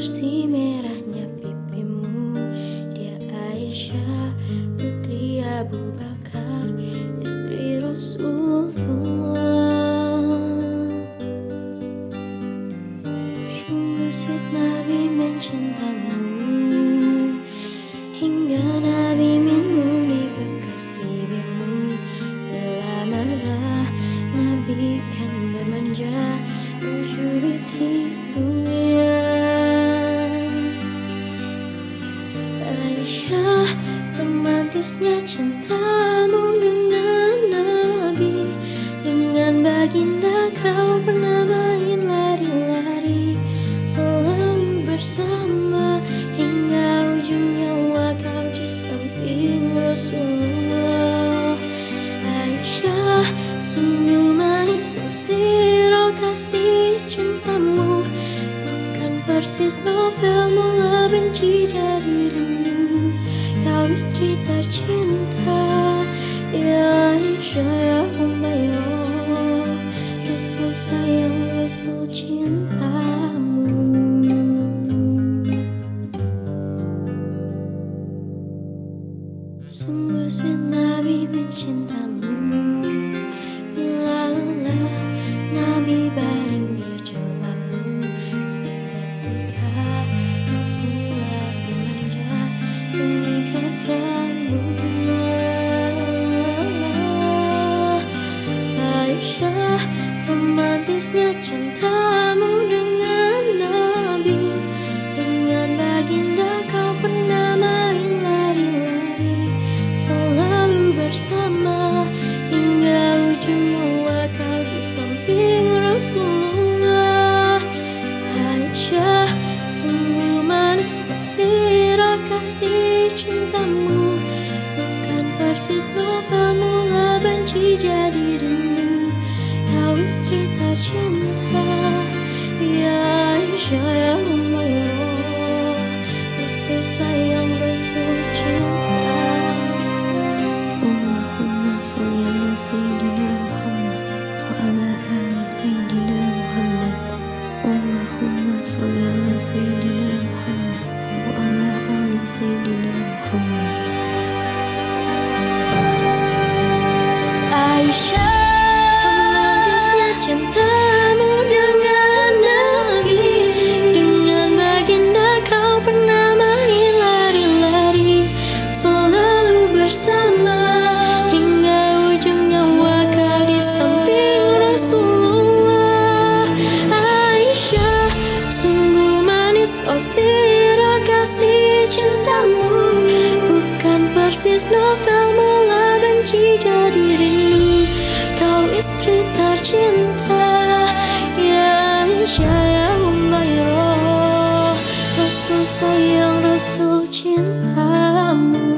bersih merahnya pipimu. Dia Aisyah putri Abu Bakar Istri Rasulullah. Sungguh sweet Nabi mencintamu. Hingga Nabi minum di bekas bibirmu. Bila marah Nabi kan bermanja Mencubit hidungnya romantisnya cintamu dengan Nabi Dengan baginda kau pernah main lari-lari Selalu bersama hingga ujung nyawa kau di samping Rasulullah. Aisyah sungguh manis usir kasih cintamu Bukan persis novel mula benci jadi rindu istri tercinta Ya Aisyah ya Umayyah Rasul sayang Rasul cintamu Sungguh sweet Nabi mencintamu bersama hingga ujung nyawa kau di samping Rasulullah. Aisyah sungguh manis usir kasih cintamu. Bukan persis novel mula benci jadi rindu. Kau istri tercinta Ya Aisyah ya Umayyah Rasul sayang Rasul Oh siro kasih cintamu Bukan persis novel mula benci jadi rindu. Kau istri tercinta Ya Aisyah ya Umairah Rasul sayang Rasul cintamu.